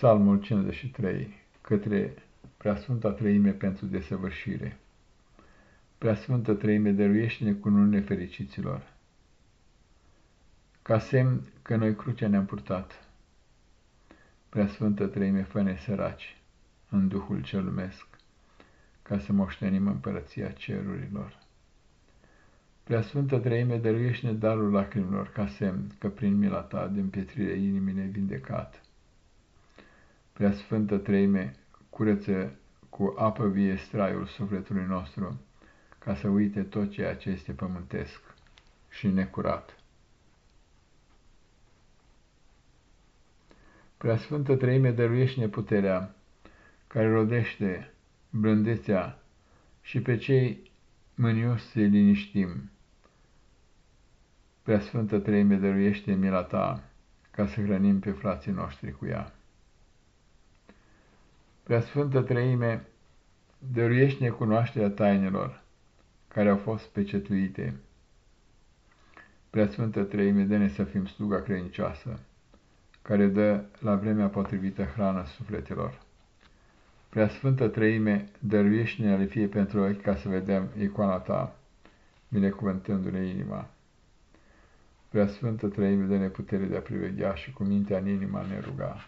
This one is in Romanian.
Psalmul 53 către Preasfânta Trăime pentru desăvârșire. Preasfântă Trăime, dăruiește-ne cu nune fericiților. Ca semn că noi crucea ne-am purtat. Preasfântă Trăime, fă săraci în Duhul cel lumesc, ca să moștenim împărăția cerurilor. Preasfântă Trăime, dăruiește-ne darul lacrimilor, ca semn că prin mila ta din pietrire inimii ne vindecat Prea Sfântă Treime, curăță cu apă vie straiul sufletului nostru, ca să uite tot ceea ce este pământesc și necurat. Prea Sfântă Treime, dăruiește-ne puterea care rodește blândețea și pe cei mânios să-i liniștim. Prea Sfântă Treime, dăruiește mila ta ca să hrănim pe frații noștri cu ea. Preasfântă Trăime, dăruiește-ne cunoașterea tainelor care au fost pecetuite. Preasfântă Trăime, dă-ne să fim sluga credincioasă, care dă la vremea potrivită hrană sufletelor. Preasfântă Trăime, dăruiește-ne ale fie pentru ochi ca să vedem icoana ta, binecuvântându-ne inima. Preasfântă Trăime, dă-ne putere de a priveghea și cu mintea în inima ne ruga.